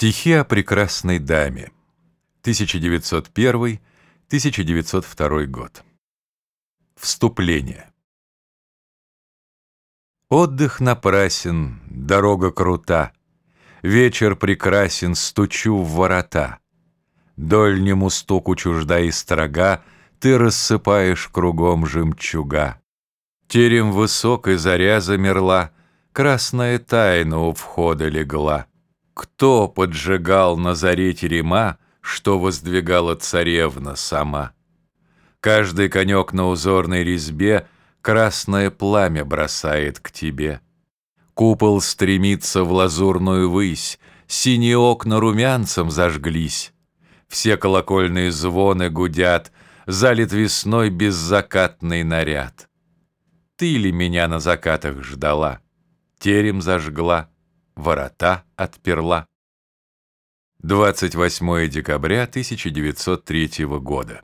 Стихи о прекрасной даме. 1901-1902 год. Вступление. Отдых напрасен, дорога крута, Вечер прекрасен, стучу в ворота. Дольнему стуку чужда и строга Ты рассыпаешь кругом жемчуга. Терем высокой заря замерла, Красная тайна у входа легла. Кто поджигал на заре терема, Что воздвигала царевна сама? Каждый конек на узорной резьбе Красное пламя бросает к тебе. Купол стремится в лазурную высь, Синие окна румянцем зажглись. Все колокольные звоны гудят, Залит весной беззакатный наряд. Ты ли меня на закатах ждала? Терем зажгла, ворота отперла. 28 декабря 1903 года.